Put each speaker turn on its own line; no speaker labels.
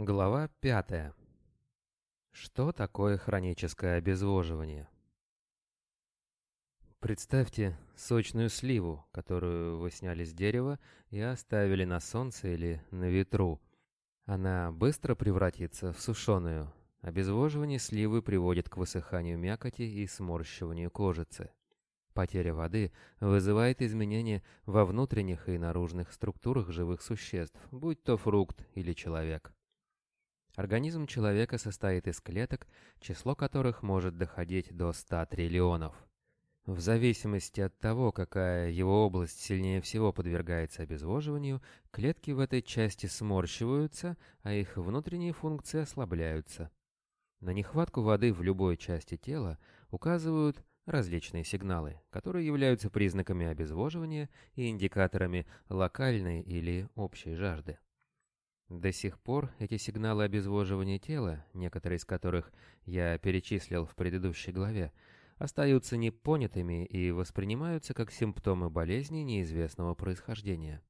Глава пятая. Что такое хроническое обезвоживание? Представьте сочную сливу, которую вы сняли с дерева и оставили на солнце или на ветру. Она быстро превратится в сушеную. Обезвоживание сливы приводит к высыханию мякоти и сморщиванию кожицы. Потеря воды вызывает изменения во внутренних и наружных структурах живых существ, будь то фрукт или человек. Организм человека состоит из клеток, число которых может доходить до 100 триллионов. В зависимости от того, какая его область сильнее всего подвергается обезвоживанию, клетки в этой части сморщиваются, а их внутренние функции ослабляются. На нехватку воды в любой части тела указывают различные сигналы, которые являются признаками обезвоживания и индикаторами локальной или общей жажды. До сих пор эти сигналы обезвоживания тела, некоторые из которых я перечислил в предыдущей главе, остаются непонятыми и воспринимаются как симптомы болезни неизвестного происхождения.